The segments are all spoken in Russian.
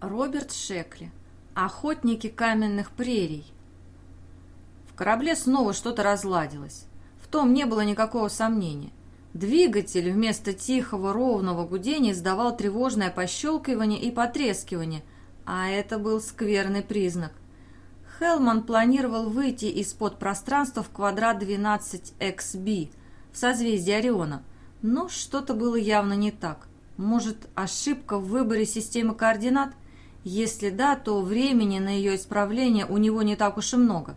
Роберт Шекли. Охотники каменных прерий. В корабле снова что-то разладилось. В том не было никакого сомнения. Двигатель вместо тихого ровного гудения издавал тревожное пощелкивание и потрескивание, а это был скверный признак. Хелман планировал выйти из-под пространства в квадрат 12XB в созвездии Ориона, но что-то было явно не так. Может, ошибка в выборе системы координат – если да, то времени на ее исправление у него не так уж и много.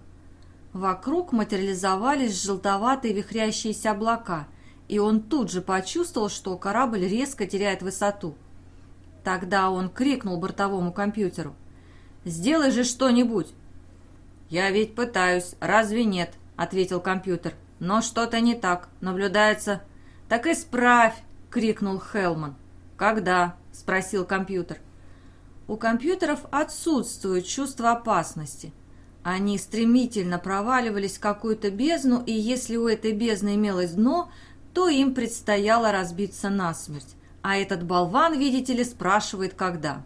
Вокруг материализовались желтоватые вихрящиеся облака, и он тут же почувствовал, что корабль резко теряет высоту. Тогда он крикнул бортовому компьютеру. «Сделай же что-нибудь!» «Я ведь пытаюсь, разве нет?» — ответил компьютер. «Но что-то не так, наблюдается...» «Так исправь!» — крикнул Хелман. «Когда?» — спросил компьютер. У компьютеров отсутствует чувство опасности. Они стремительно проваливались в какую-то бездну, и если у этой бездны имелось дно, то им предстояло разбиться насмерть. А этот болван, видите ли, спрашивает, когда.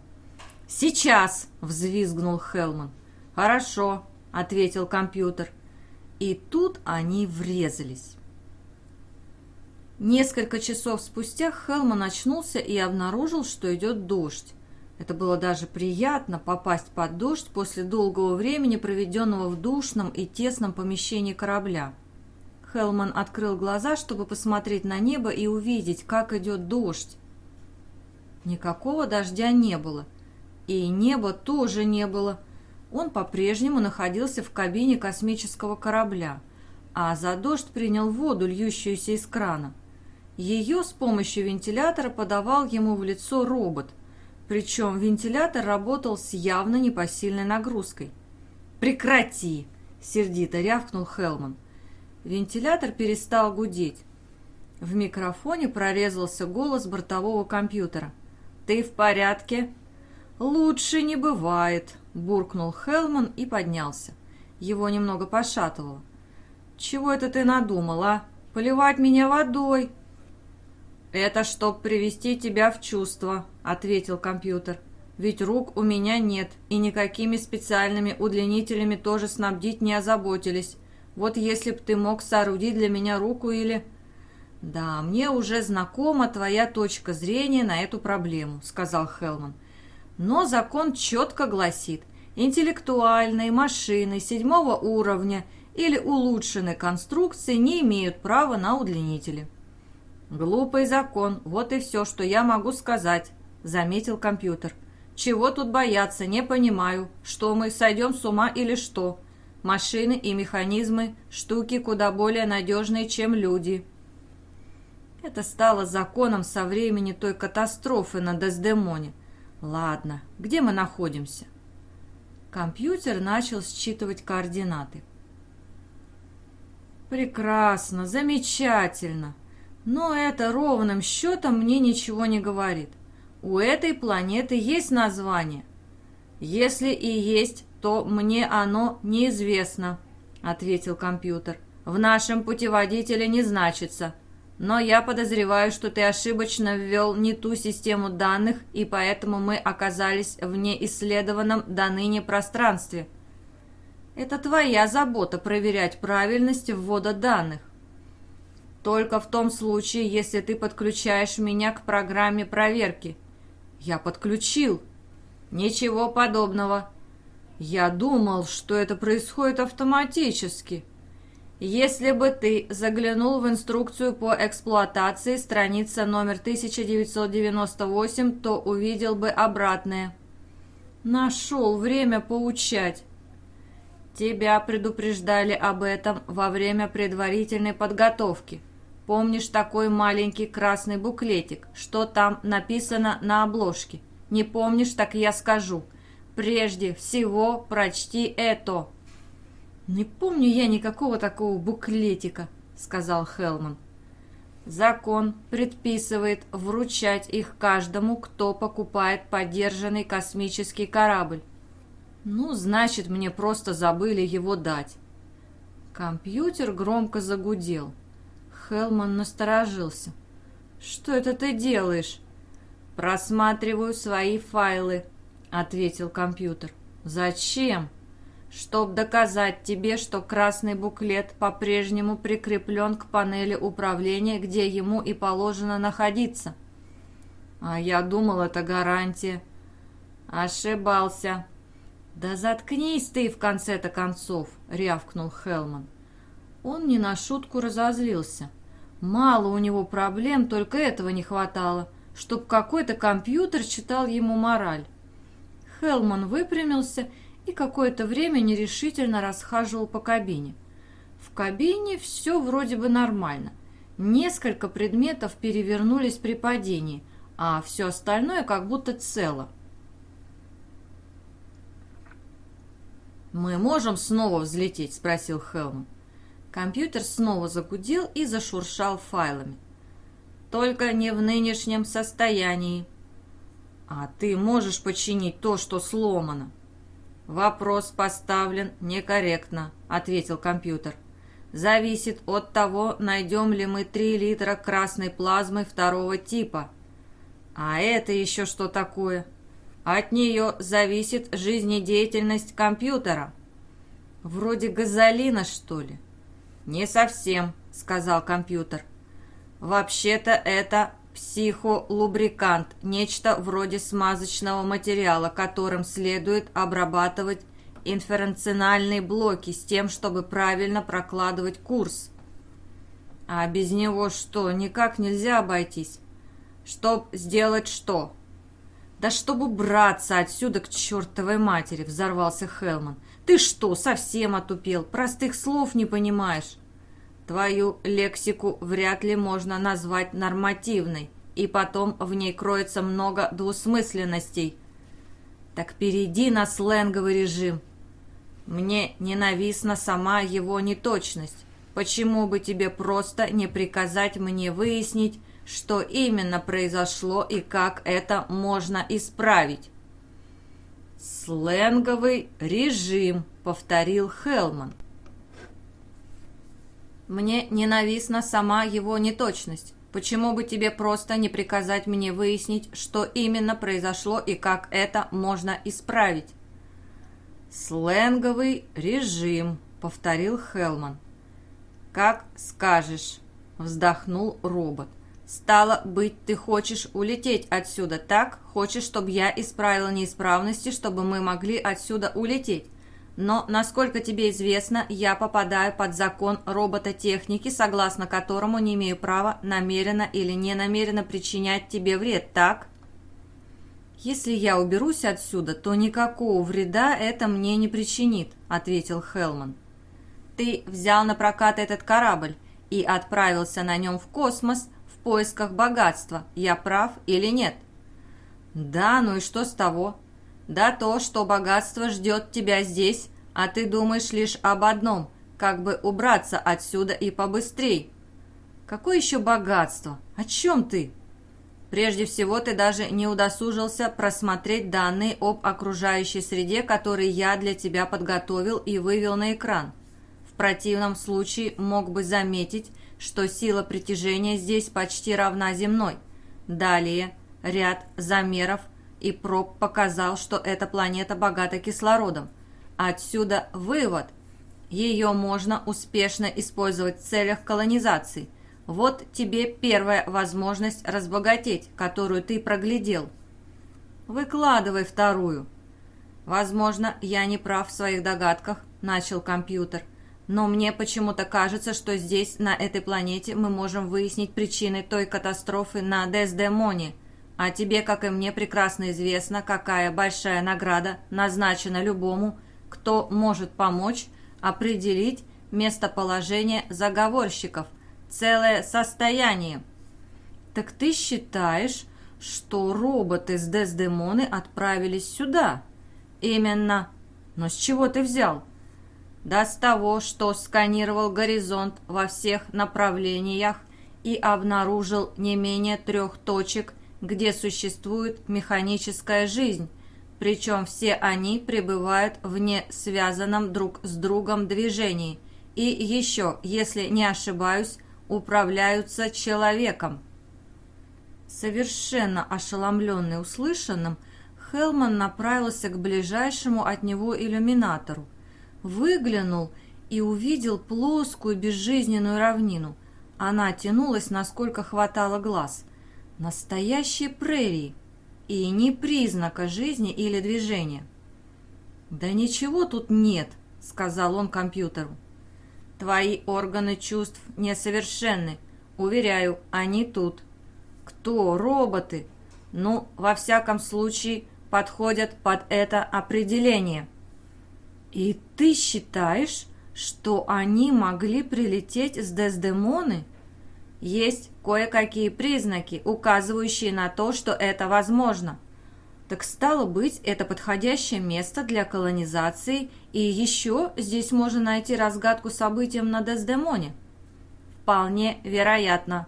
«Сейчас!» – взвизгнул Хелман. «Хорошо», – ответил компьютер. И тут они врезались. Несколько часов спустя Хелман очнулся и обнаружил, что идет дождь. Это было даже приятно попасть под дождь после долгого времени, проведенного в душном и тесном помещении корабля. Хелман открыл глаза, чтобы посмотреть на небо и увидеть, как идет дождь. Никакого дождя не было. И неба тоже не было. Он по-прежнему находился в кабине космического корабля, а за дождь принял воду, льющуюся из крана. Ее с помощью вентилятора подавал ему в лицо робот – причем вентилятор работал с явно непосильной нагрузкой. «Прекрати!» – сердито рявкнул Хелман. Вентилятор перестал гудеть. В микрофоне прорезался голос бортового компьютера. «Ты в порядке?» «Лучше не бывает», – буркнул Хелман и поднялся. Его немного пошатывало. «Чего это ты надумал, а? Поливать меня водой?» «Это чтоб привести тебя в чувство», — ответил компьютер. «Ведь рук у меня нет, и никакими специальными удлинителями тоже снабдить не озаботились. Вот если б ты мог соорудить для меня руку или...» «Да, мне уже знакома твоя точка зрения на эту проблему», — сказал Хелман. «Но закон четко гласит, интеллектуальные машины седьмого уровня или улучшенной конструкции не имеют права на удлинители». «Глупый закон, вот и все, что я могу сказать», — заметил компьютер. «Чего тут бояться, не понимаю. Что мы, сойдем с ума или что? Машины и механизмы — штуки куда более надежные, чем люди». Это стало законом со времени той катастрофы на Дездемоне. Ладно, где мы находимся? Компьютер начал считывать координаты. «Прекрасно, замечательно!» Но это ровным счетом мне ничего не говорит. У этой планеты есть название. Если и есть, то мне оно неизвестно, ответил компьютер. В нашем путеводителе не значится. Но я подозреваю, что ты ошибочно ввел не ту систему данных, и поэтому мы оказались в неисследованном до ныне пространстве. Это твоя забота проверять правильность ввода данных. Только в том случае, если ты подключаешь меня к программе проверки. Я подключил. Ничего подобного. Я думал, что это происходит автоматически. Если бы ты заглянул в инструкцию по эксплуатации, страница номер 1998, то увидел бы обратное. Нашел время поучать. Тебя предупреждали об этом во время предварительной подготовки. Помнишь такой маленький красный буклетик? Что там написано на обложке? Не помнишь, так я скажу. Прежде всего прочти это. Не помню я никакого такого буклетика, сказал Хелман. Закон предписывает вручать их каждому, кто покупает подержанный космический корабль. Ну, значит, мне просто забыли его дать. Компьютер громко загудел. Хелман насторожился. «Что это ты делаешь?» «Просматриваю свои файлы», — ответил компьютер. «Зачем?» «Чтоб доказать тебе, что красный буклет по-прежнему прикреплен к панели управления, где ему и положено находиться». «А я думал, это гарантия». «Ошибался». «Да заткнись ты в конце-то концов!» — рявкнул Хелман. Он не на шутку разозлился. Мало у него проблем, только этого не хватало, чтоб какой-то компьютер читал ему мораль. Хелман выпрямился и какое-то время нерешительно расхаживал по кабине. В кабине все вроде бы нормально. Несколько предметов перевернулись при падении, а все остальное как будто цело. «Мы можем снова взлететь?» – спросил Хелман. Компьютер снова загудел и зашуршал файлами. «Только не в нынешнем состоянии», «А ты можешь починить то, что сломано?» «Вопрос поставлен некорректно», — ответил компьютер. «Зависит от того, найдем ли мы 3 литра красной плазмы второго типа». «А это еще что такое?» «От нее зависит жизнедеятельность компьютера». «Вроде газолина, что ли?» «Не совсем», — сказал компьютер. «Вообще-то это Психолубрикант – нечто вроде смазочного материала, которым следует обрабатывать инференциональные блоки с тем, чтобы правильно прокладывать курс. А без него что, никак нельзя обойтись? Чтоб сделать что? Да чтобы браться отсюда к чертовой матери, взорвался Хелман. Ты что, совсем отупел? Простых слов не понимаешь? Твою лексику вряд ли можно назвать нормативной, и потом в ней кроется много двусмысленностей. Так перейди на сленговый режим. Мне ненавистна сама его неточность. Почему бы тебе просто не приказать мне выяснить, что именно произошло и как это можно исправить? «Сленговый режим», — повторил Хелман. Мне ненавистна сама его неточность. Почему бы тебе просто не приказать мне выяснить, что именно произошло и как это можно исправить? «Сленговый режим», — повторил Хелман. «Как скажешь», — вздохнул робот. «Стало быть, ты хочешь улететь отсюда, так? Хочешь, чтобы я исправила неисправности, чтобы мы могли отсюда улететь? Но, насколько тебе известно, я попадаю под закон робототехники, согласно которому не имею права намеренно или ненамеренно причинять тебе вред, так? Если я уберусь отсюда, то никакого вреда это мне не причинит, ответил Хелман. Ты взял на прокат этот корабль и отправился на нем в космос поисках богатства. Я прав или нет? Да, ну и что с того? Да то, что богатство ждет тебя здесь, а ты думаешь лишь об одном, как бы убраться отсюда и побыстрей. Какое еще богатство? О чем ты? Прежде всего, ты даже не удосужился просмотреть данные об окружающей среде, которые я для тебя подготовил и вывел на экран. В противном случае мог бы заметить, что сила притяжения здесь почти равна земной. Далее, ряд замеров – и проб показал, что эта планета богата кислородом. Отсюда вывод. Ее можно успешно использовать в целях колонизации. Вот тебе первая возможность разбогатеть, которую ты проглядел. Выкладывай вторую. Возможно, я не прав в своих догадках, начал компьютер. Но мне почему-то кажется, что здесь, на этой планете, мы можем выяснить причины той катастрофы на Дездемоне – а тебе, как и мне, прекрасно известно, какая большая награда назначена любому, кто может помочь определить местоположение заговорщиков, целое состояние. Так ты считаешь, что роботы с Дездемоны отправились сюда? Именно. Но с чего ты взял? Да с того, что сканировал горизонт во всех направлениях и обнаружил не менее трех точек – где существует механическая жизнь, причем все они пребывают в несвязанном друг с другом движении. И еще, если не ошибаюсь, управляются человеком. Совершенно ошеломленный услышанным, Хелман направился к ближайшему от него иллюминатору, выглянул и увидел плоскую безжизненную равнину. Она тянулась, насколько хватало глаз. Настоящие прерии. И ни признака жизни или движения. «Да ничего тут нет», — сказал он компьютеру. «Твои органы чувств несовершенны. Уверяю, они тут». «Кто? Роботы?» «Ну, во всяком случае, подходят под это определение». «И ты считаешь, что они могли прилететь с Дездемоны?» «Есть кое-какие признаки, указывающие на то, что это возможно». Так стало быть, это подходящее место для колонизации, и еще здесь можно найти разгадку событиям на Дездемоне. Вполне вероятно.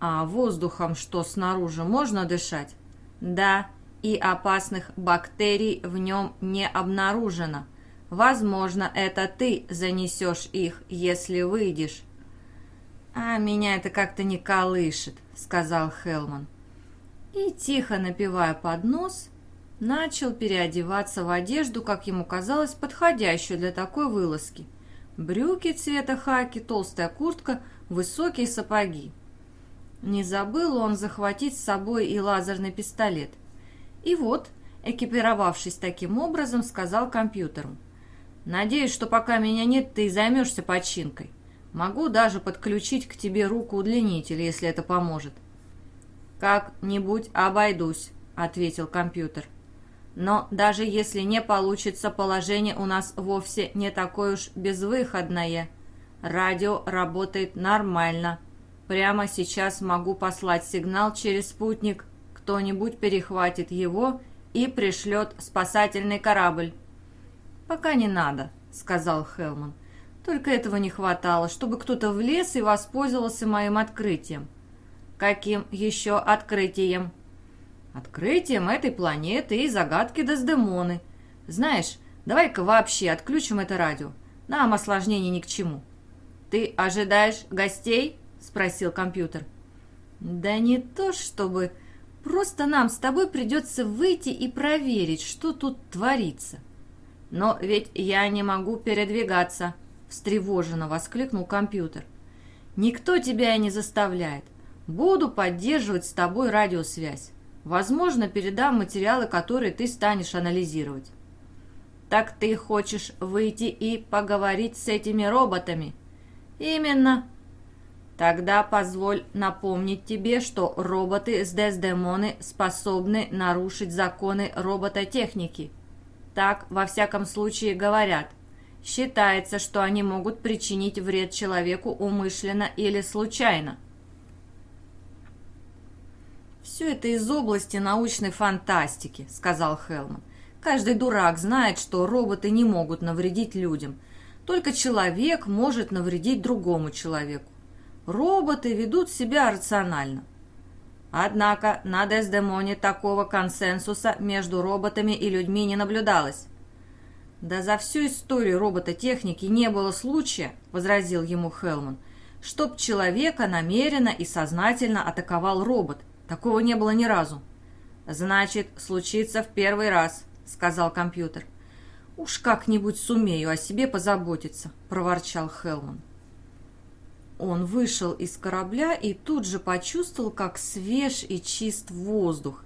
А воздухом что снаружи можно дышать? Да, и опасных бактерий в нем не обнаружено. Возможно, это ты занесешь их, если выйдешь. «А меня это как-то не колышет», — сказал Хелман. И, тихо напивая под нос, начал переодеваться в одежду, как ему казалось, подходящую для такой вылазки. Брюки цвета хаки, толстая куртка, высокие сапоги. Не забыл он захватить с собой и лазерный пистолет. И вот, экипировавшись таким образом, сказал компьютеру. Надеюсь, что пока меня нет, ты займешься починкой. Могу даже подключить к тебе руку-удлинитель, если это поможет. «Как-нибудь обойдусь», — ответил компьютер. «Но даже если не получится, положение у нас вовсе не такое уж безвыходное. Радио работает нормально. Прямо сейчас могу послать сигнал через спутник. Кто-нибудь перехватит его и пришлет спасательный корабль. «Пока не надо», — сказал Хелман. «Только этого не хватало, чтобы кто-то влез и воспользовался моим открытием». «Каким еще открытием?» «Открытием этой планеты и загадки Дездемоны. Знаешь, давай-ка вообще отключим это радио. Нам осложнений ни к чему». «Ты ожидаешь гостей?» — спросил компьютер. «Да не то чтобы...» Просто нам с тобой придется выйти и проверить, что тут творится. «Но ведь я не могу передвигаться», — встревоженно воскликнул компьютер. «Никто тебя и не заставляет. Буду поддерживать с тобой радиосвязь. Возможно, передам материалы, которые ты станешь анализировать». «Так ты хочешь выйти и поговорить с этими роботами?» «Именно». «Тогда позволь напомнить тебе, что роботы с Дездемоны способны нарушить законы робототехники». Так, во всяком случае, говорят. Считается, что они могут причинить вред человеку умышленно или случайно. «Все это из области научной фантастики», — сказал Хелман. «Каждый дурак знает, что роботы не могут навредить людям. Только человек может навредить другому человеку. Роботы ведут себя рационально. Однако на Дездемоне такого консенсуса между роботами и людьми не наблюдалось. «Да за всю историю робототехники не было случая», — возразил ему Хелман, «чтоб человека намеренно и сознательно атаковал робот. Такого не было ни разу». «Значит, случится в первый раз», — сказал компьютер. «Уж как-нибудь сумею о себе позаботиться», — проворчал Хелман. Он вышел из корабля и тут же почувствовал, как свеж и чист воздух.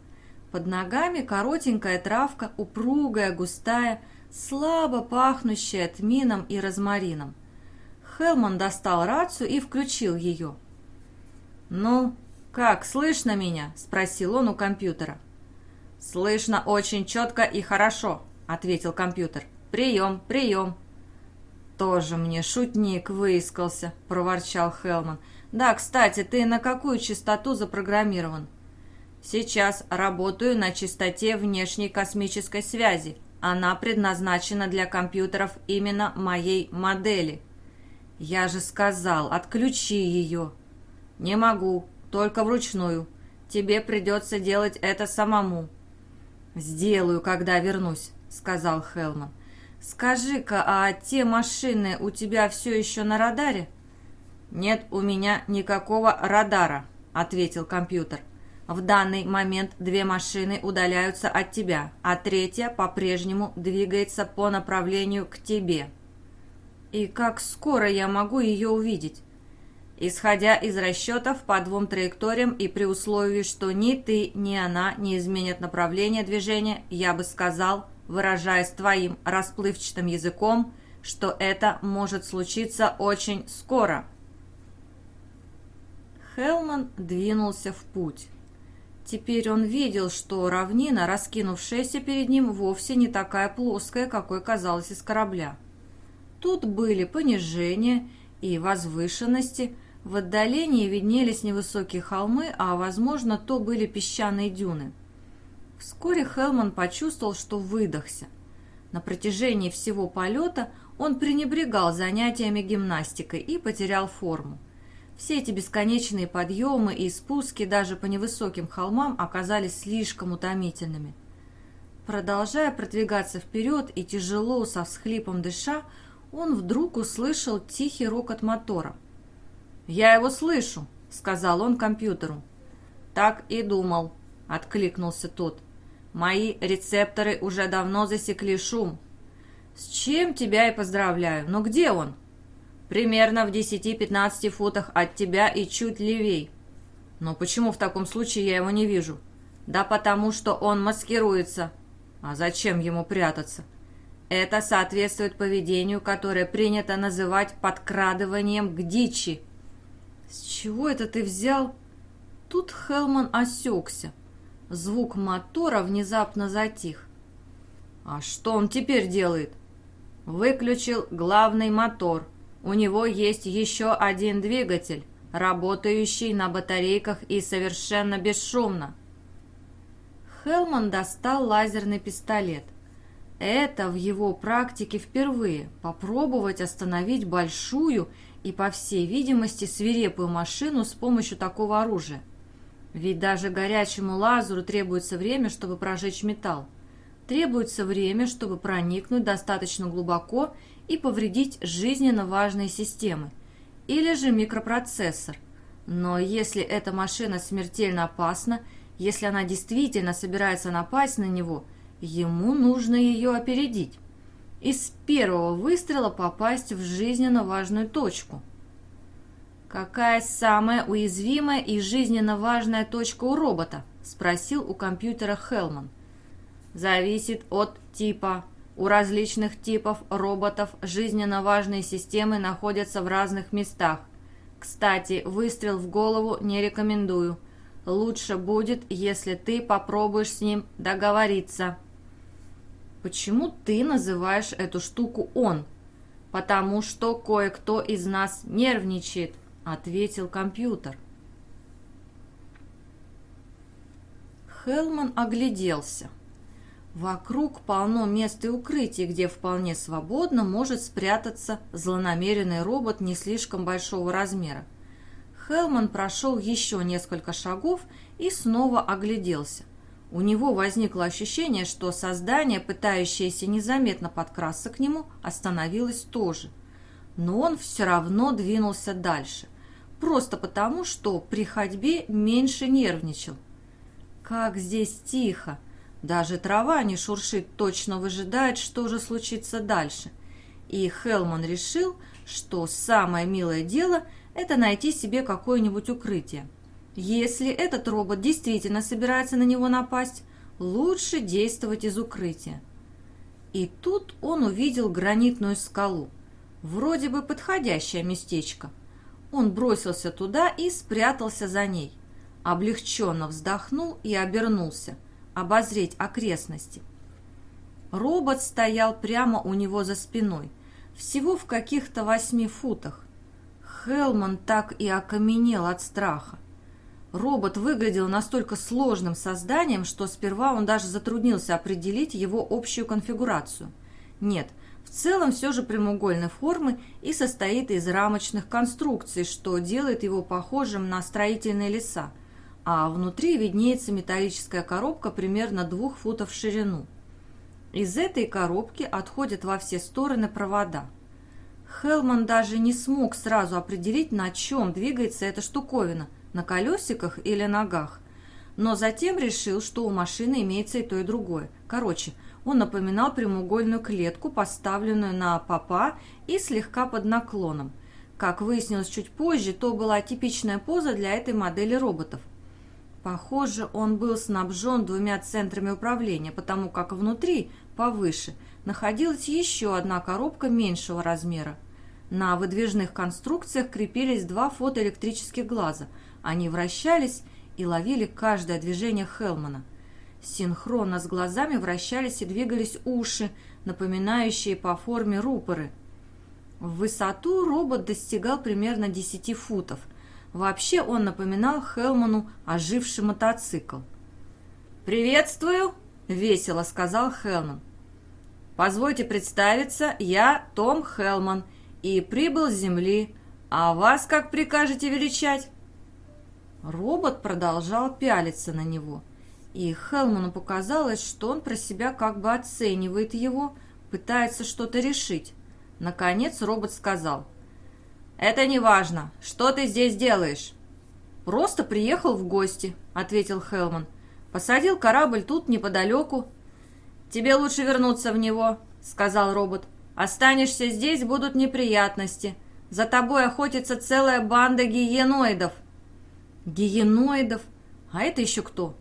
Под ногами коротенькая травка, упругая, густая, слабо пахнущая тмином и розмарином. Хелман достал рацию и включил ее. «Ну, как, слышно меня?» – спросил он у компьютера. «Слышно очень четко и хорошо», – ответил компьютер. «Прием, прием». «Тоже мне шутник выискался», — проворчал Хелман. «Да, кстати, ты на какую частоту запрограммирован?» «Сейчас работаю на частоте внешней космической связи. Она предназначена для компьютеров именно моей модели». «Я же сказал, отключи ее». «Не могу, только вручную. Тебе придется делать это самому». «Сделаю, когда вернусь», — сказал Хелман. «Скажи-ка, а те машины у тебя все еще на радаре?» «Нет у меня никакого радара», — ответил компьютер. В данный момент две машины удаляются от тебя, а третья по-прежнему двигается по направлению к тебе. И как скоро я могу ее увидеть? Исходя из расчетов по двум траекториям и при условии, что ни ты, ни она не изменят направление движения, я бы сказал, выражаясь твоим расплывчатым языком, что это может случиться очень скоро. Хелман двинулся в путь. Теперь он видел, что равнина, раскинувшаяся перед ним, вовсе не такая плоская, какой казалась из корабля. Тут были понижения и возвышенности, в отдалении виднелись невысокие холмы, а, возможно, то были песчаные дюны. Вскоре Хелман почувствовал, что выдохся. На протяжении всего полета он пренебрегал занятиями гимнастикой и потерял форму. Все эти бесконечные подъемы и спуски даже по невысоким холмам оказались слишком утомительными. Продолжая продвигаться вперед и тяжело со всхлипом дыша, он вдруг услышал тихий рокот мотора. «Я его слышу», — сказал он компьютеру. «Так и думал», — откликнулся тот. «Мои рецепторы уже давно засекли шум». «С чем тебя и поздравляю. Но где он?» Примерно в 10-15 футах от тебя и чуть левей. Но почему в таком случае я его не вижу? Да потому что он маскируется. А зачем ему прятаться? Это соответствует поведению, которое принято называть подкрадыванием к дичи. С чего это ты взял? Тут Хелман осекся. Звук мотора внезапно затих. А что он теперь делает? Выключил главный мотор – у него есть еще один двигатель, работающий на батарейках и совершенно бесшумно. Хелман достал лазерный пистолет. Это в его практике впервые – попробовать остановить большую и, по всей видимости, свирепую машину с помощью такого оружия. Ведь даже горячему лазеру требуется время, чтобы прожечь металл. Требуется время, чтобы проникнуть достаточно глубоко и повредить жизненно важные системы, или же микропроцессор. Но если эта машина смертельно опасна, если она действительно собирается напасть на него, ему нужно ее опередить. Из первого выстрела попасть в жизненно важную точку. «Какая самая уязвимая и жизненно важная точка у робота?» – спросил у компьютера Хелман. «Зависит от типа», у различных типов роботов жизненно важные системы находятся в разных местах. Кстати, выстрел в голову не рекомендую. Лучше будет, если ты попробуешь с ним договориться. Почему ты называешь эту штуку «он»? Потому что кое-кто из нас нервничает, ответил компьютер. Хелман огляделся. Вокруг полно мест и укрытий, где вполне свободно может спрятаться злонамеренный робот не слишком большого размера. Хелман прошел еще несколько шагов и снова огляделся. У него возникло ощущение, что создание, пытающееся незаметно подкрасться к нему, остановилось тоже. Но он все равно двинулся дальше, просто потому, что при ходьбе меньше нервничал. Как здесь тихо! Даже трава не шуршит, точно выжидает, что же случится дальше. И Хелман решил, что самое милое дело – это найти себе какое-нибудь укрытие. Если этот робот действительно собирается на него напасть, лучше действовать из укрытия. И тут он увидел гранитную скалу. Вроде бы подходящее местечко. Он бросился туда и спрятался за ней. Облегченно вздохнул и обернулся – обозреть окрестности. Робот стоял прямо у него за спиной, всего в каких-то восьми футах. Хелман так и окаменел от страха. Робот выглядел настолько сложным созданием, что сперва он даже затруднился определить его общую конфигурацию. Нет, в целом все же прямоугольной формы и состоит из рамочных конструкций, что делает его похожим на строительные леса – а внутри виднеется металлическая коробка примерно двух футов в ширину. Из этой коробки отходят во все стороны провода. Хелман даже не смог сразу определить, на чем двигается эта штуковина, на колесиках или ногах. но затем решил, что у машины имеется и то, и другое. Короче, он напоминал прямоугольную клетку, поставленную на попа и слегка под наклоном. Как выяснилось чуть позже, то была типичная поза для этой модели роботов. Похоже, он был снабжен двумя центрами управления, потому как внутри, повыше, находилась еще одна коробка меньшего размера. На выдвижных конструкциях крепились два фотоэлектрических глаза. Они вращались и ловили каждое движение Хелмана. Синхронно с глазами вращались и двигались уши, напоминающие по форме рупоры. В высоту робот достигал примерно 10 футов. Вообще он напоминал Хелману оживший мотоцикл. «Приветствую!» — весело сказал Хелман. «Позвольте представиться, я Том Хелман и прибыл с Земли. А вас как прикажете величать?» Робот продолжал пялиться на него, и Хелману показалось, что он про себя как бы оценивает его, пытается что-то решить. Наконец робот сказал, «Это не важно. Что ты здесь делаешь?» «Просто приехал в гости», — ответил Хелман. «Посадил корабль тут, неподалеку». «Тебе лучше вернуться в него», — сказал робот. «Останешься здесь, будут неприятности. За тобой охотится целая банда гиеноидов». Гиеноидов? А это еще кто?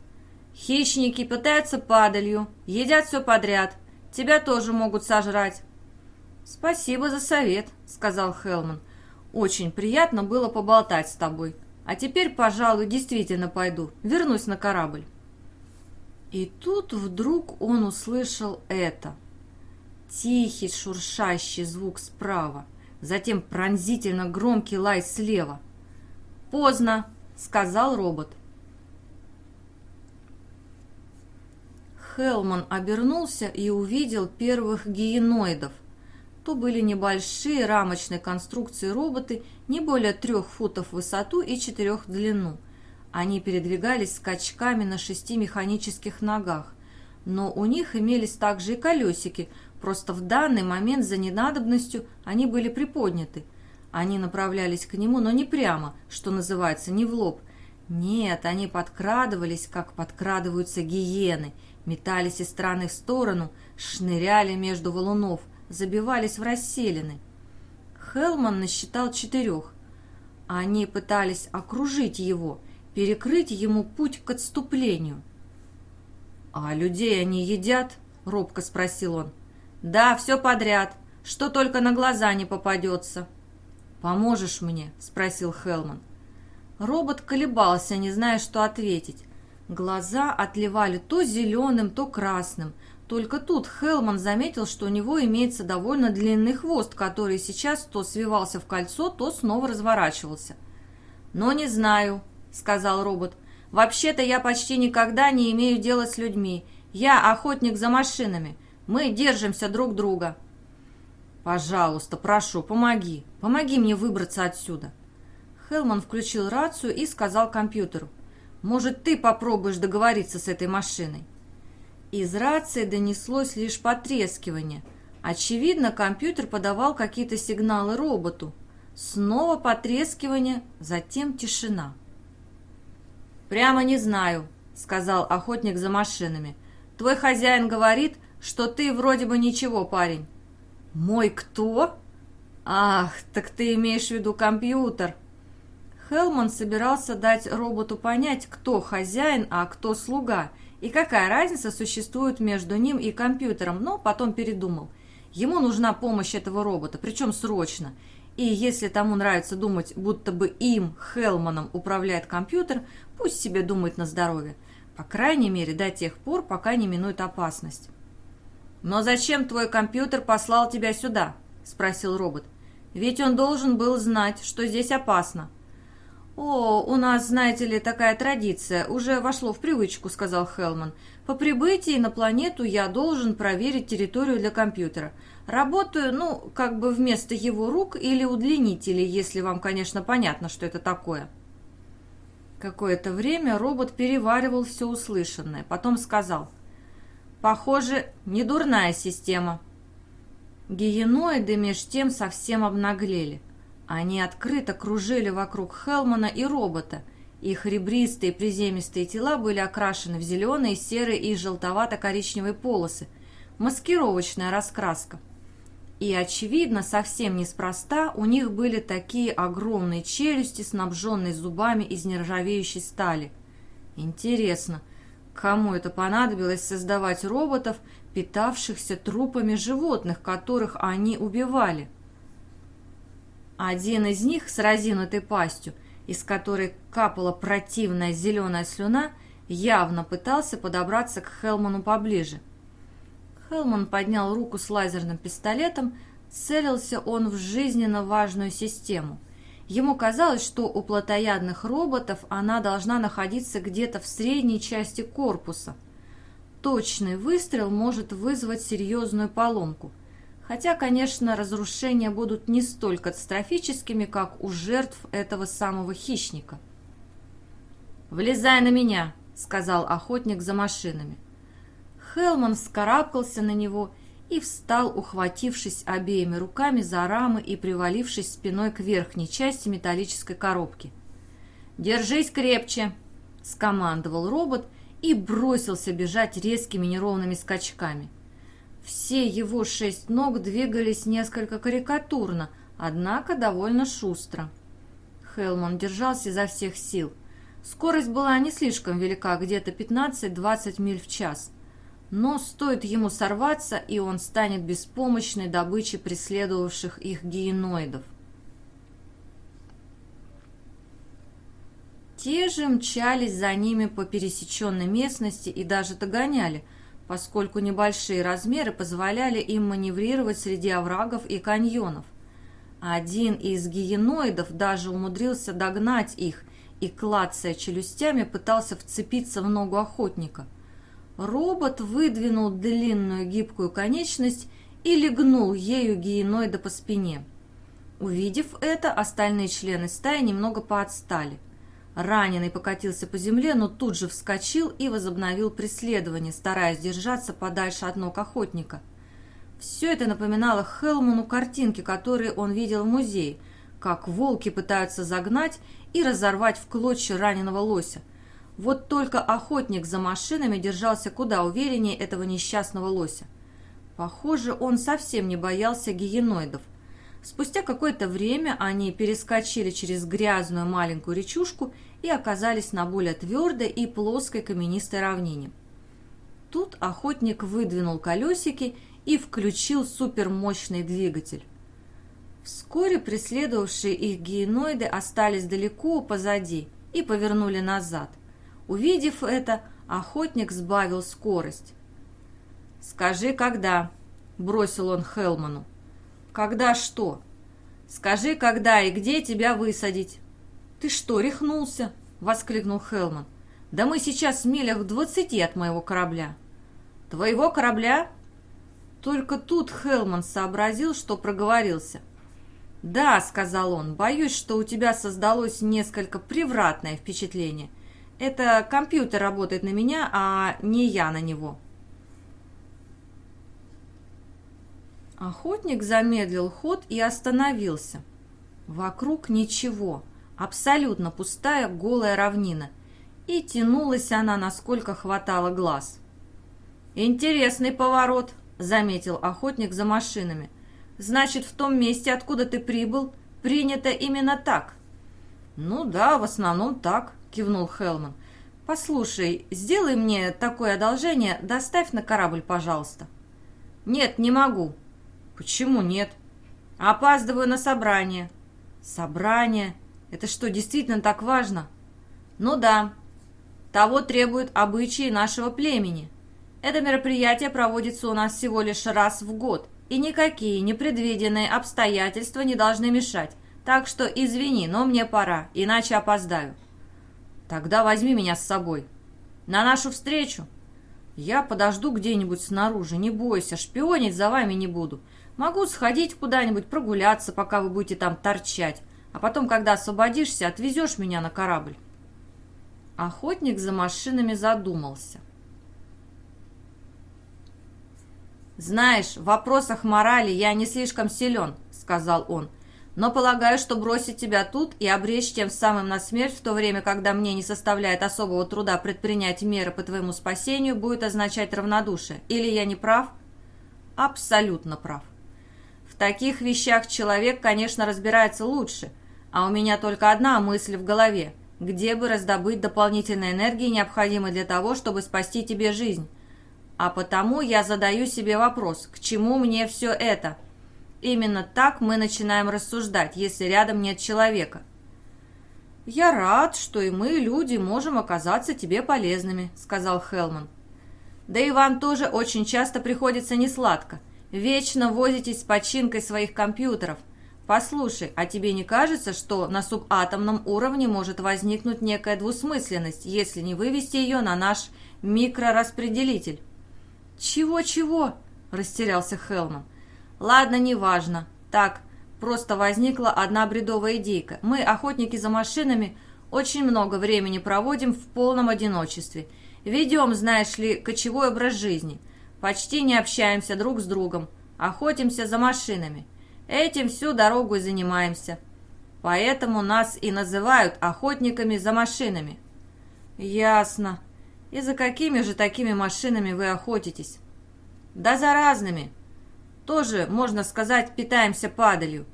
Хищники питаются падалью, едят все подряд. Тебя тоже могут сожрать. Спасибо за совет, сказал Хелман. Очень приятно было поболтать с тобой. А теперь, пожалуй, действительно пойду. Вернусь на корабль. И тут вдруг он услышал это. Тихий шуршащий звук справа, затем пронзительно громкий лай слева. «Поздно!» сказал робот. Хелман обернулся и увидел первых гиеноидов. То были небольшие рамочные конструкции роботы, не более трех футов в высоту и четырех в длину. Они передвигались скачками на шести механических ногах, но у них имелись также и колесики, просто в данный момент за ненадобностью они были приподняты – они направлялись к нему, но не прямо, что называется, не в лоб. Нет, они подкрадывались, как подкрадываются гиены, метались из стороны в сторону, шныряли между валунов, забивались в расселины. Хелман насчитал четырех. Они пытались окружить его, перекрыть ему путь к отступлению. «А людей они едят?» — робко спросил он. «Да, все подряд, что только на глаза не попадется». «Поможешь мне?» — спросил Хелман. Робот колебался, не зная, что ответить. Глаза отливали то зеленым, то красным. Только тут Хелман заметил, что у него имеется довольно длинный хвост, который сейчас то свивался в кольцо, то снова разворачивался. «Но не знаю», — сказал робот. «Вообще-то я почти никогда не имею дела с людьми. Я охотник за машинами. Мы держимся друг друга». «Пожалуйста, прошу, помоги. Помоги мне выбраться отсюда». Хелман включил рацию и сказал компьютеру. «Может, ты попробуешь договориться с этой машиной?» Из рации донеслось лишь потрескивание. Очевидно, компьютер подавал какие-то сигналы роботу. Снова потрескивание, затем тишина. «Прямо не знаю», — сказал охотник за машинами. «Твой хозяин говорит, что ты вроде бы ничего, парень. «Мой кто?» «Ах, так ты имеешь в виду компьютер!» Хелман собирался дать роботу понять, кто хозяин, а кто слуга, и какая разница существует между ним и компьютером, но потом передумал. Ему нужна помощь этого робота, причем срочно. И если тому нравится думать, будто бы им, Хелманом, управляет компьютер, пусть себе думает на здоровье. По крайней мере, до тех пор, пока не минует опасность. «Но зачем твой компьютер послал тебя сюда?» – спросил робот. «Ведь он должен был знать, что здесь опасно». «О, у нас, знаете ли, такая традиция, уже вошло в привычку», – сказал Хелман. «По прибытии на планету я должен проверить территорию для компьютера. Работаю, ну, как бы вместо его рук или удлинителей, если вам, конечно, понятно, что это такое». Какое-то время робот переваривал все услышанное, потом сказал – Похоже, не дурная система. Гиеноиды меж тем совсем обнаглели. Они открыто кружили вокруг Хелмана и робота, Их ребристые приземистые тела были окрашены в зеленые, серые и желтовато-коричневые полосы. Маскировочная раскраска. И, очевидно, совсем неспроста у них были такие огромные челюсти, снабженные зубами из нержавеющей стали. Интересно, кому это понадобилось создавать роботов, питавшихся трупами животных, которых они убивали? Один из них с разинутой пастью, из которой капала противная зеленая слюна, явно пытался подобраться к Хелману поближе. Хелман поднял руку с лазерным пистолетом, целился он в жизненно важную систему. Ему казалось, что у плотоядных роботов она должна находиться где-то в средней части корпуса. Точный выстрел может вызвать серьезную поломку. Хотя, конечно, разрушения будут не столь катастрофическими, как у жертв этого самого хищника. «Влезай на меня!» — сказал охотник за машинами. Хелман вскарабкался на него и встал, ухватившись обеими руками за рамы и привалившись спиной к верхней части металлической коробки. «Держись крепче!» — скомандовал робот и бросился бежать резкими неровными скачками. Все его шесть ног двигались несколько карикатурно, однако довольно шустро. Хелман держался изо всех сил. Скорость была не слишком велика, где-то 15-20 миль в час. Но стоит ему сорваться, и он станет беспомощной добычей преследовавших их гиеноидов. Те же мчались за ними по пересеченной местности и даже догоняли, поскольку небольшие размеры позволяли им маневрировать среди оврагов и каньонов. Один из гиеноидов даже умудрился догнать их и, клацая челюстями, пытался вцепиться в ногу охотника – Робот выдвинул длинную гибкую конечность и легнул ею гиеноида по спине. Увидев это, остальные члены стаи немного поотстали. Раненый покатился по земле, но тут же вскочил и возобновил преследование, стараясь держаться подальше от ног охотника. Все это напоминало Хелману картинки, которые он видел в музее, как волки пытаются загнать и разорвать в клочья раненого лося – вот только охотник за машинами держался куда увереннее этого несчастного лося. Похоже, он совсем не боялся гиеноидов. Спустя какое-то время они перескочили через грязную маленькую речушку и оказались на более твердой и плоской каменистой равнине. Тут охотник выдвинул колесики и включил супермощный двигатель. Вскоре преследовавшие их гиеноиды остались далеко позади и повернули назад – Увидев это, охотник сбавил скорость. «Скажи, когда?» – бросил он Хелману. «Когда что?» «Скажи, когда и где тебя высадить?» «Ты что, рехнулся?» – воскликнул Хелман. «Да мы сейчас в милях двадцати от моего корабля». «Твоего корабля?» Только тут Хелман сообразил, что проговорился. «Да», — сказал он, — «боюсь, что у тебя создалось несколько превратное впечатление. Это компьютер работает на меня, а не я на него. Охотник замедлил ход и остановился. Вокруг ничего, абсолютно пустая голая равнина, и тянулась она, насколько хватало глаз. «Интересный поворот», — заметил охотник за машинами. «Значит, в том месте, откуда ты прибыл, принято именно так». «Ну да, в основном так», кивнул Хелман. «Послушай, сделай мне такое одолжение, доставь на корабль, пожалуйста». «Нет, не могу». «Почему нет?» «Опаздываю на собрание». «Собрание? Это что, действительно так важно?» «Ну да. Того требуют обычаи нашего племени. Это мероприятие проводится у нас всего лишь раз в год, и никакие непредвиденные обстоятельства не должны мешать. Так что извини, но мне пора, иначе опоздаю». Тогда возьми меня с собой. На нашу встречу. Я подожду где-нибудь снаружи, не бойся, шпионить за вами не буду. Могу сходить куда-нибудь прогуляться, пока вы будете там торчать, а потом, когда освободишься, отвезешь меня на корабль. Охотник за машинами задумался. «Знаешь, в вопросах морали я не слишком силен», — сказал он. но полагаю, что бросить тебя тут и обречь тем самым на смерть в то время, когда мне не составляет особого труда предпринять меры по твоему спасению, будет означать равнодушие. Или я не прав? Абсолютно прав. В таких вещах человек, конечно, разбирается лучше, а у меня только одна мысль в голове. Где бы раздобыть дополнительной энергии, необходимой для того, чтобы спасти тебе жизнь? А потому я задаю себе вопрос, к чему мне все это – Именно так мы начинаем рассуждать, если рядом нет человека. «Я рад, что и мы, люди, можем оказаться тебе полезными», — сказал Хелман. «Да и вам тоже очень часто приходится несладко. Вечно возитесь с починкой своих компьютеров. Послушай, а тебе не кажется, что на субатомном уровне может возникнуть некая двусмысленность, если не вывести ее на наш микрораспределитель?» «Чего-чего?» – растерялся Хелман. Ладно, неважно. Так, просто возникла одна бредовая идейка. Мы, охотники за машинами, очень много времени проводим в полном одиночестве. Ведем, знаешь ли, кочевой образ жизни. Почти не общаемся друг с другом. Охотимся за машинами. Этим всю дорогу и занимаемся. Поэтому нас и называют охотниками за машинами. Ясно. И за какими же такими машинами вы охотитесь? Да за разными. Тоже, можно сказать, питаемся падалью.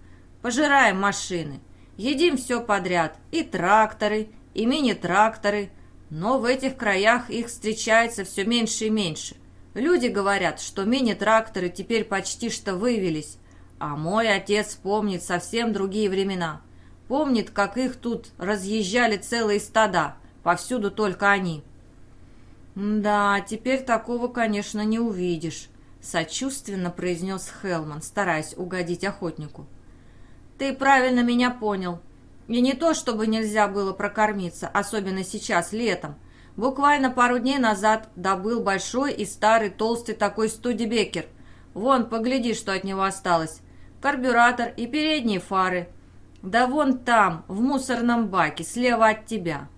Пожираем машины. Едим все подряд. И тракторы, и мини-тракторы. Но в этих краях их встречается все меньше и меньше. Люди говорят, что мини-тракторы теперь почти что вывелись. А мой отец помнит совсем другие времена. Помнит, как их тут разъезжали целые стада. Повсюду только они. Да, теперь такого, конечно, не увидишь сочувственно произнес Хелман, стараясь угодить охотнику. «Ты правильно меня понял. И не то, чтобы нельзя было прокормиться, особенно сейчас, летом. Буквально пару дней назад добыл большой и старый толстый такой студибекер. Вон, погляди, что от него осталось. Карбюратор и передние фары. Да вон там, в мусорном баке, слева от тебя».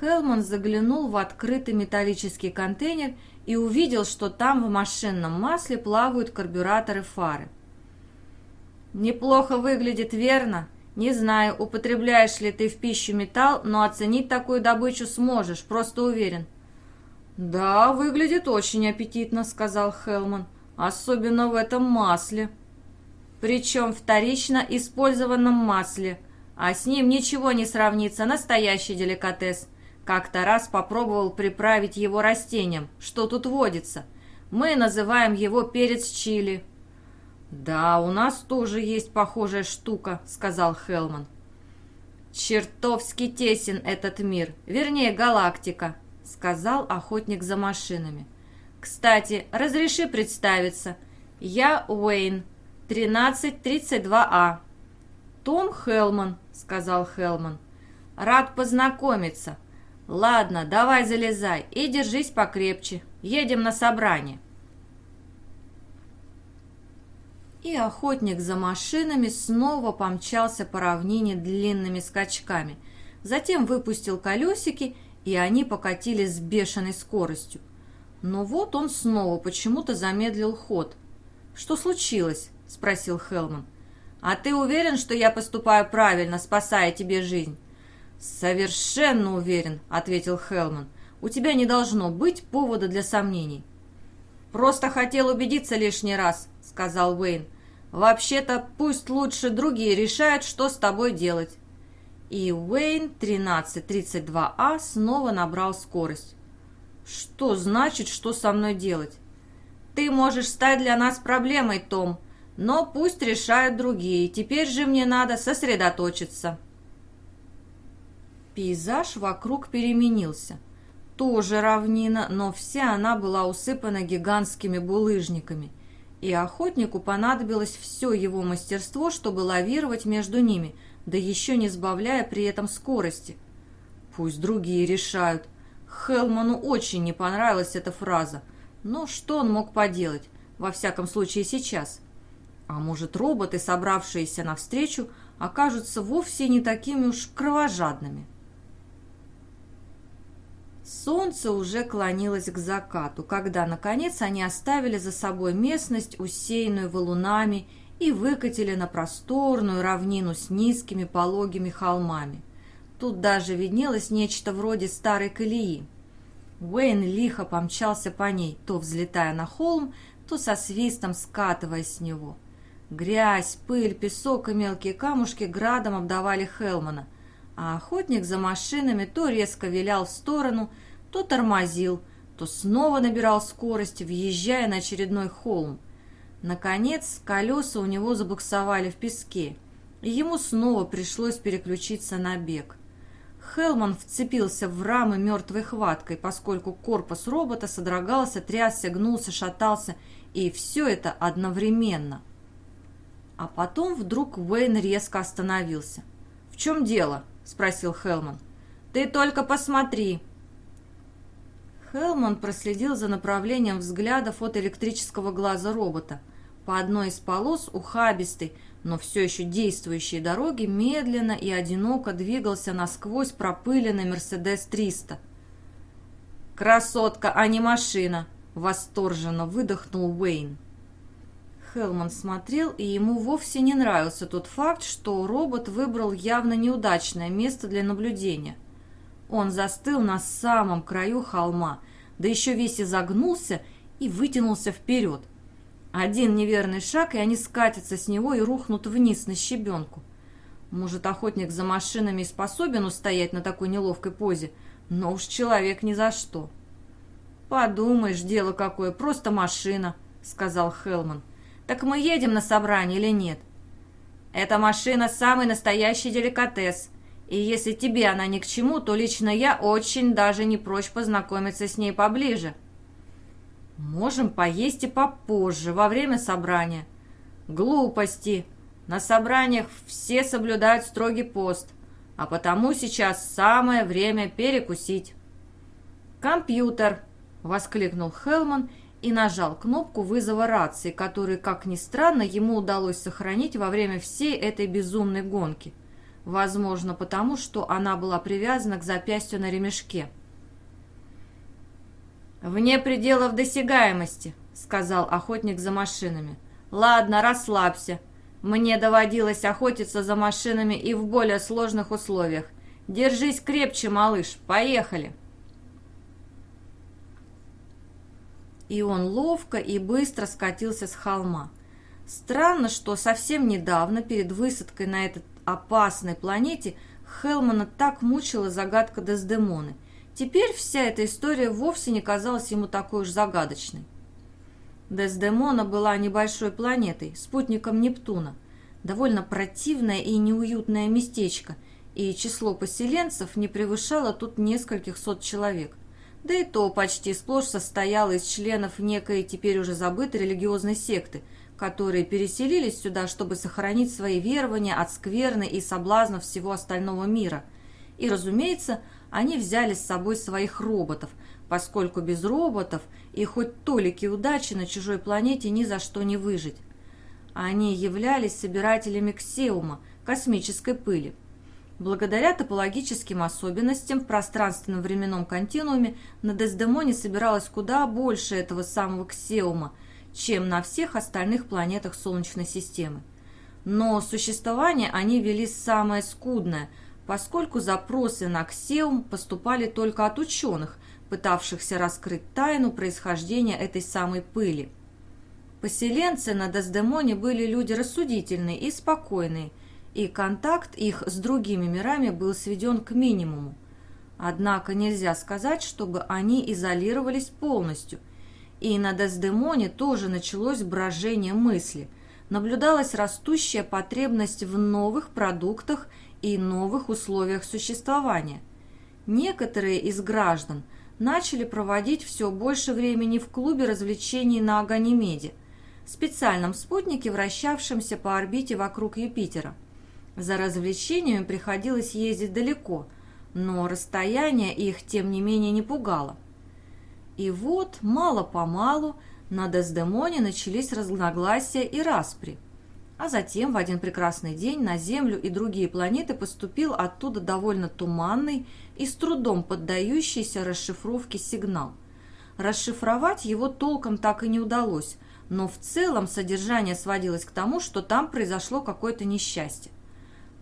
Хелман заглянул в открытый металлический контейнер и увидел, что там в машинном масле плавают карбюраторы фары. «Неплохо выглядит, верно? Не знаю, употребляешь ли ты в пищу металл, но оценить такую добычу сможешь, просто уверен». «Да, выглядит очень аппетитно», — сказал Хелман, — «особенно в этом масле». «Причем вторично использованном масле, а с ним ничего не сравнится, настоящий деликатес». Как-то раз попробовал приправить его растением. Что тут водится? Мы называем его перец чили. «Да, у нас тоже есть похожая штука», — сказал Хелман. «Чертовски тесен этот мир, вернее, галактика», — сказал охотник за машинами. «Кстати, разреши представиться. Я Уэйн, 1332А». «Том Хелман», — сказал Хелман. «Рад познакомиться. «Ладно, давай залезай и держись покрепче. Едем на собрание». И охотник за машинами снова помчался по равнине длинными скачками. Затем выпустил колесики, и они покатились с бешеной скоростью. Но вот он снова почему-то замедлил ход. «Что случилось?» – спросил Хелман. «А ты уверен, что я поступаю правильно, спасая тебе жизнь?» «Совершенно уверен», — ответил Хелман. «У тебя не должно быть повода для сомнений». «Просто хотел убедиться лишний раз», — сказал Уэйн. «Вообще-то пусть лучше другие решают, что с тобой делать». И Уэйн 1332А снова набрал скорость. «Что значит, что со мной делать?» «Ты можешь стать для нас проблемой, Том, но пусть решают другие. Теперь же мне надо сосредоточиться». Пейзаж вокруг переменился. Тоже равнина, но вся она была усыпана гигантскими булыжниками, и охотнику понадобилось все его мастерство, чтобы лавировать между ними, да еще не сбавляя при этом скорости. Пусть другие решают. Хелману очень не понравилась эта фраза, но что он мог поделать, во всяком случае сейчас? А может, роботы, собравшиеся навстречу, окажутся вовсе не такими уж кровожадными? Солнце уже клонилось к закату, когда, наконец, они оставили за собой местность, усеянную валунами и выкатили на просторную равнину с низкими пологими холмами. Тут даже виднелось нечто вроде старой колеи. Уэйн лихо помчался по ней, то взлетая на холм, то со свистом скатываясь с него. Грязь, пыль, песок и мелкие камушки градом обдавали Хелмана, а охотник за машинами то резко вилял в сторону, то тормозил, то снова набирал скорость, въезжая на очередной холм. Наконец, колеса у него забуксовали в песке, и ему снова пришлось переключиться на бег. Хелман вцепился в рамы мертвой хваткой, поскольку корпус робота содрогался, трясся, гнулся, шатался, и все это одновременно. А потом вдруг Уэйн резко остановился. «В чем дело?» – спросил Хелман. «Ты только посмотри!» Хелман проследил за направлением взглядов от электрического глаза робота. По одной из полос ухабистой, но все еще действующей дороги медленно и одиноко двигался насквозь пропыленный «Мерседес-300». «Красотка, а не машина!» — восторженно выдохнул Уэйн. Хелман смотрел, и ему вовсе не нравился тот факт, что робот выбрал явно неудачное место для наблюдения. Он застыл на самом краю холма, да еще весь изогнулся и вытянулся вперед. Один неверный шаг, и они скатятся с него и рухнут вниз на щебенку. Может, охотник за машинами способен устоять на такой неловкой позе, но уж человек ни за что. «Подумаешь, дело какое, просто машина», — сказал Хелман. «Так мы едем на собрание или нет?» «Эта машина самый настоящий деликатес», и если тебе она ни к чему, то лично я очень даже не прочь познакомиться с ней поближе. Можем поесть и попозже, во время собрания. Глупости. На собраниях все соблюдают строгий пост, а потому сейчас самое время перекусить. «Компьютер!» — воскликнул Хелман и нажал кнопку вызова рации, которую, как ни странно, ему удалось сохранить во время всей этой безумной гонки — Возможно, потому что она была привязана к запястью на ремешке. «Вне пределов досягаемости», — сказал охотник за машинами. «Ладно, расслабься. Мне доводилось охотиться за машинами и в более сложных условиях. Держись крепче, малыш. Поехали!» И он ловко и быстро скатился с холма. Странно, что совсем недавно, перед высадкой на этот опасной планете Хелмана так мучила загадка Дездемоны. Теперь вся эта история вовсе не казалась ему такой уж загадочной. Дездемона была небольшой планетой, спутником Нептуна. Довольно противное и неуютное местечко, и число поселенцев не превышало тут нескольких сот человек. Да и то почти сплошь состояло из членов некой теперь уже забытой религиозной секты – которые переселились сюда, чтобы сохранить свои верования от скверны и соблазнов всего остального мира. И, разумеется, они взяли с собой своих роботов, поскольку без роботов и хоть толики удачи на чужой планете ни за что не выжить. Они являлись собирателями ксеума, космической пыли. Благодаря топологическим особенностям в пространственном временном континууме на Дездемоне собиралось куда больше этого самого ксеума – чем на всех остальных планетах Солнечной системы. Но существование они вели самое скудное, поскольку запросы на Ксеум поступали только от ученых, пытавшихся раскрыть тайну происхождения этой самой пыли. Поселенцы на Дездемоне были люди рассудительные и спокойные, и контакт их с другими мирами был сведен к минимуму. Однако нельзя сказать, чтобы они изолировались полностью – и на Дездемоне тоже началось брожение мысли. Наблюдалась растущая потребность в новых продуктах и новых условиях существования. Некоторые из граждан начали проводить все больше времени в клубе развлечений на Аганимеде, специальном спутнике, вращавшемся по орбите вокруг Юпитера. За развлечениями приходилось ездить далеко, но расстояние их, тем не менее, не пугало. И вот, мало-помалу, на Дездемоне начались разногласия и распри. А затем в один прекрасный день на Землю и другие планеты поступил оттуда довольно туманный и с трудом поддающийся расшифровке сигнал. Расшифровать его толком так и не удалось, но в целом содержание сводилось к тому, что там произошло какое-то несчастье.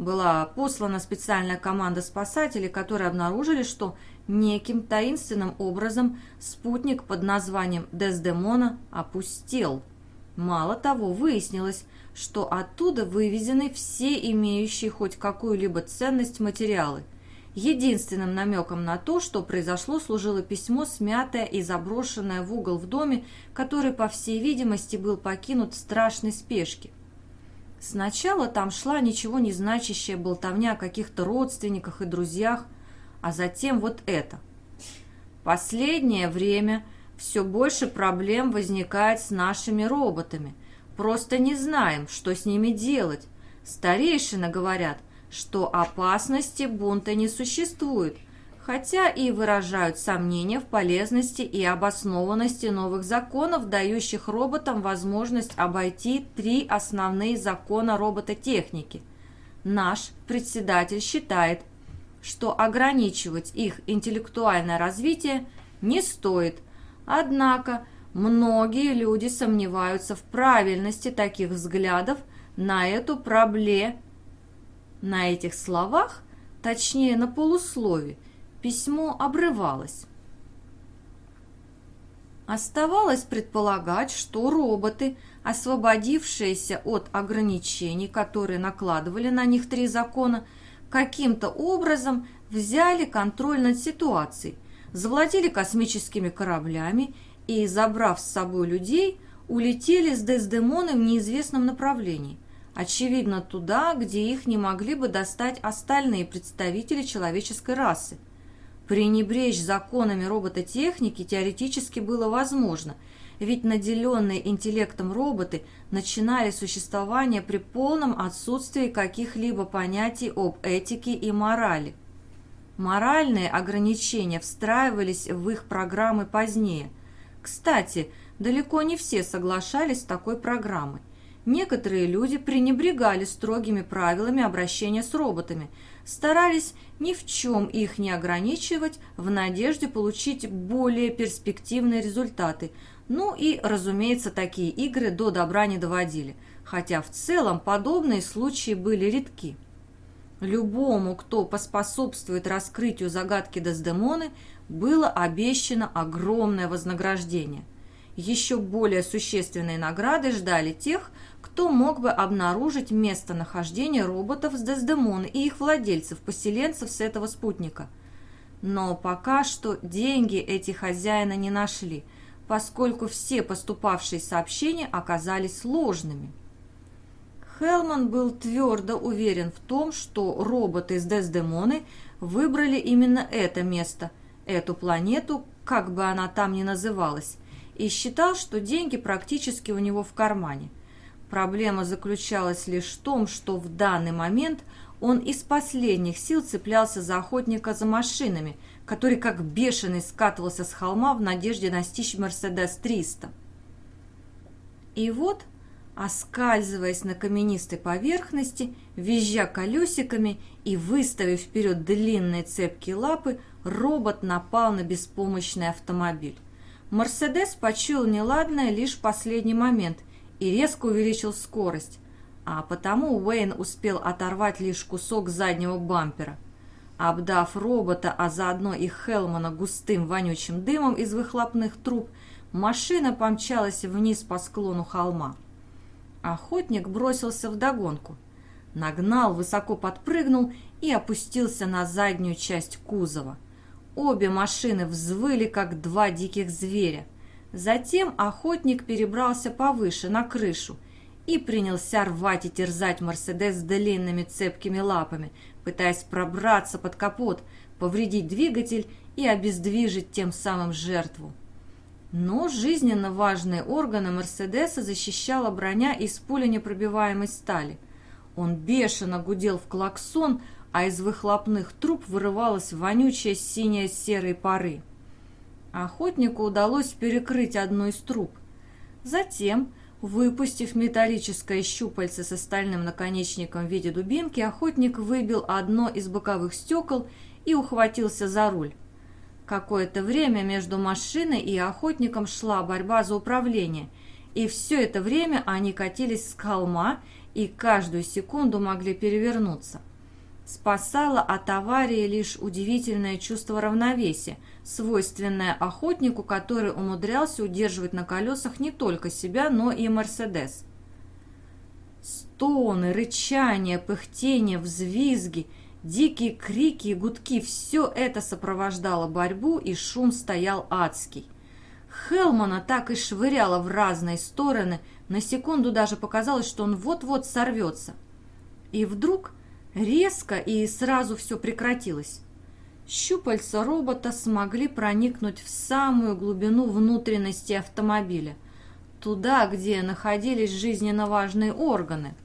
Была послана специальная команда спасателей, которые обнаружили, что неким таинственным образом спутник под названием Дездемона опустел. Мало того, выяснилось, что оттуда вывезены все имеющие хоть какую-либо ценность материалы. Единственным намеком на то, что произошло, служило письмо, смятое и заброшенное в угол в доме, который, по всей видимости, был покинут в страшной спешке. Сначала там шла ничего не значащая болтовня о каких-то родственниках и друзьях, а затем вот это. Последнее время все больше проблем возникает с нашими роботами. Просто не знаем, что с ними делать. Старейшины говорят – что опасности бунта не существует, хотя и выражают сомнения в полезности и обоснованности новых законов, дающих роботам возможность обойти три основные закона робототехники. Наш председатель считает, что ограничивать их интеллектуальное развитие не стоит, однако многие люди сомневаются в правильности таких взглядов на эту проблему на этих словах, точнее на полуслове, письмо обрывалось. Оставалось предполагать, что роботы, освободившиеся от ограничений, которые накладывали на них три закона, каким-то образом взяли контроль над ситуацией, завладели космическими кораблями и, забрав с собой людей, улетели с Дездемоной в неизвестном направлении – Очевидно, туда, где их не могли бы достать остальные представители человеческой расы. Пренебречь законами робототехники теоретически было возможно, ведь наделенные интеллектом роботы начинали существование при полном отсутствии каких-либо понятий об этике и морали. Моральные ограничения встраивались в их программы позднее. Кстати, далеко не все соглашались с такой программой. Некоторые люди пренебрегали строгими правилами обращения с роботами, старались ни в чем их не ограничивать в надежде получить более перспективные результаты. Ну и, разумеется, такие игры до добра не доводили, хотя в целом подобные случаи были редки. Любому, кто поспособствует раскрытию загадки Дездемоны, было обещано огромное вознаграждение. Еще более существенные награды ждали тех, кто мог бы обнаружить местонахождение роботов с Дездемоны и их владельцев, поселенцев с этого спутника. Но пока что деньги эти хозяина не нашли, поскольку все поступавшие сообщения оказались ложными. Хелман был твердо уверен в том, что роботы из Дездемоны выбрали именно это место, эту планету, как бы она там ни называлась, и считал, что деньги практически у него в кармане – Проблема заключалась лишь в том, что в данный момент он из последних сил цеплялся за охотника за машинами, который как бешеный скатывался с холма в надежде настичь Мерседес-300. И вот, оскальзываясь на каменистой поверхности, визжа колесиками и выставив вперед длинные цепкие лапы, робот напал на беспомощный автомобиль. Мерседес почуял неладное лишь в последний момент – и резко увеличил скорость, а потому Уэйн успел оторвать лишь кусок заднего бампера. Обдав робота, а заодно и Хелмана густым вонючим дымом из выхлопных труб, машина помчалась вниз по склону холма. Охотник бросился в догонку, Нагнал, высоко подпрыгнул и опустился на заднюю часть кузова. Обе машины взвыли, как два диких зверя. Затем охотник перебрался повыше, на крышу, и принялся рвать и терзать Мерседес длинными цепкими лапами, пытаясь пробраться под капот, повредить двигатель и обездвижить тем самым жертву. Но жизненно важные органы Мерседеса защищала броня из пуленепробиваемой стали. Он бешено гудел в клаксон, а из выхлопных труб вырывалась вонючая синяя серой пары. Охотнику удалось перекрыть одну из труб. Затем, выпустив металлическое щупальце с стальным наконечником в виде дубинки, охотник выбил одно из боковых стекол и ухватился за руль. Какое-то время между машиной и охотником шла борьба за управление, И все это время они катились с холма и каждую секунду могли перевернуться. Спасало от аварии лишь удивительное чувство равновесия, свойственное охотнику, который умудрялся удерживать на колесах не только себя, но и Мерседес. Стоны, рычание, пыхтение, взвизги, дикие крики и гудки – все это сопровождало борьбу, и шум стоял адский. Хелмана так и швыряло в разные стороны, на секунду даже показалось, что он вот-вот сорвется. И вдруг резко и сразу все прекратилось. Щупальца робота смогли проникнуть в самую глубину внутренности автомобиля, туда, где находились жизненно важные органы –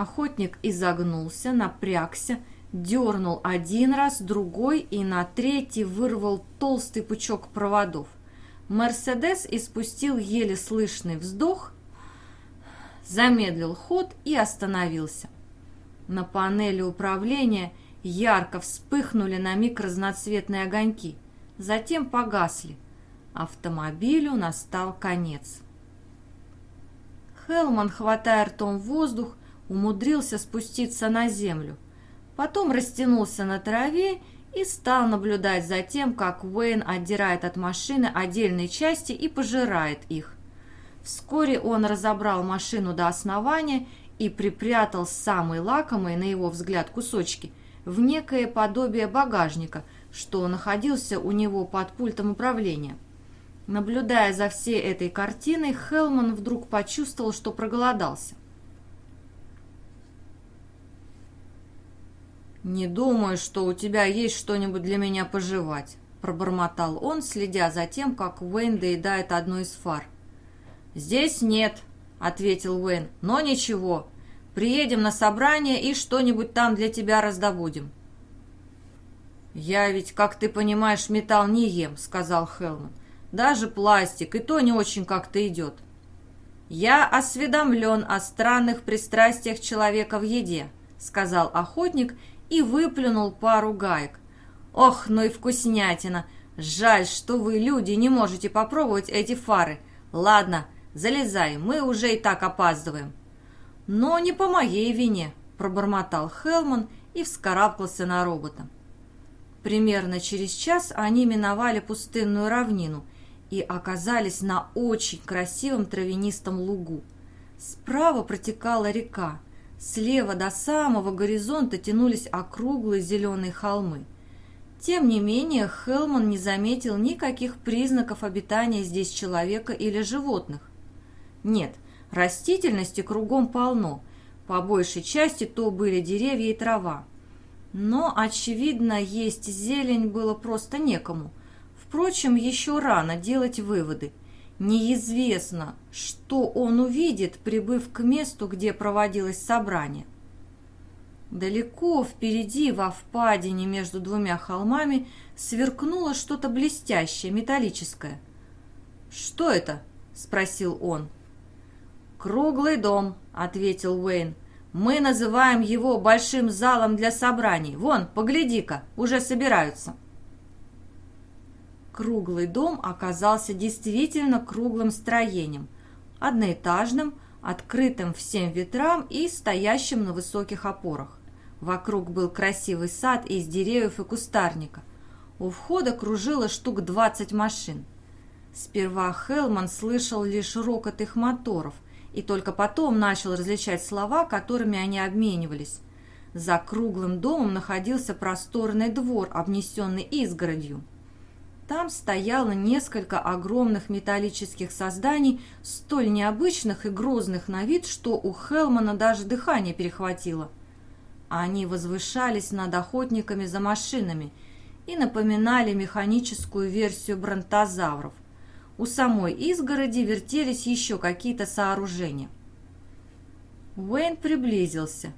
Охотник изогнулся, напрягся, дернул один раз, другой и на третий вырвал толстый пучок проводов. Мерседес испустил еле слышный вздох, замедлил ход и остановился. На панели управления ярко вспыхнули на миг разноцветные огоньки, затем погасли. Автомобилю настал конец. Хелман, хватая ртом воздух, умудрился спуститься на землю. Потом растянулся на траве и стал наблюдать за тем, как Уэйн отдирает от машины отдельные части и пожирает их. Вскоре он разобрал машину до основания и припрятал самые лакомые, на его взгляд, кусочки в некое подобие багажника, что находился у него под пультом управления. Наблюдая за всей этой картиной, Хелман вдруг почувствовал, что проголодался. «Не думаю, что у тебя есть что-нибудь для меня пожевать», – пробормотал он, следя за тем, как Уэйн доедает одну из фар. «Здесь нет», – ответил Уэйн, – «но ничего. Приедем на собрание и что-нибудь там для тебя раздобудем». «Я ведь, как ты понимаешь, металл не ем», – сказал Хелман. «Даже пластик, и то не очень как-то идет». «Я осведомлен о странных пристрастиях человека в еде», – сказал охотник и выплюнул пару гаек. «Ох, ну и вкуснятина! Жаль, что вы, люди, не можете попробовать эти фары. Ладно, залезай, мы уже и так опаздываем». «Но не по моей вине», – пробормотал Хелман и вскарабкался на робота. Примерно через час они миновали пустынную равнину и оказались на очень красивом травянистом лугу. Справа протекала река, Слева до самого горизонта тянулись округлые зеленые холмы. Тем не менее, Хелман не заметил никаких признаков обитания здесь человека или животных. Нет, растительности кругом полно, по большей части то были деревья и трава. Но, очевидно, есть зелень было просто некому. Впрочем, еще рано делать выводы – Неизвестно, что он увидит, прибыв к месту, где проводилось собрание. Далеко впереди, во впадине между двумя холмами, сверкнуло что-то блестящее, металлическое. «Что это?» – спросил он. «Круглый дом», – ответил Уэйн. «Мы называем его большим залом для собраний. Вон, погляди-ка, уже собираются». Круглый дом оказался действительно круглым строением, одноэтажным, открытым всем ветрам и стоящим на высоких опорах. Вокруг был красивый сад из деревьев и кустарника. У входа кружило штук 20 машин. Сперва Хелман слышал лишь рокот их моторов и только потом начал различать слова, которыми они обменивались. За круглым домом находился просторный двор, обнесенный изгородью. Там стояло несколько огромных металлических созданий, столь необычных и грозных на вид, что у Хелмана даже дыхание перехватило. Они возвышались над охотниками за машинами и напоминали механическую версию бронтозавров. У самой изгороди вертелись еще какие-то сооружения. Уэйн приблизился.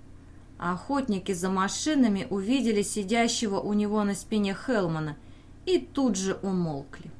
Охотники за машинами увидели сидящего у него на спине Хелмана – и тут же умолкли.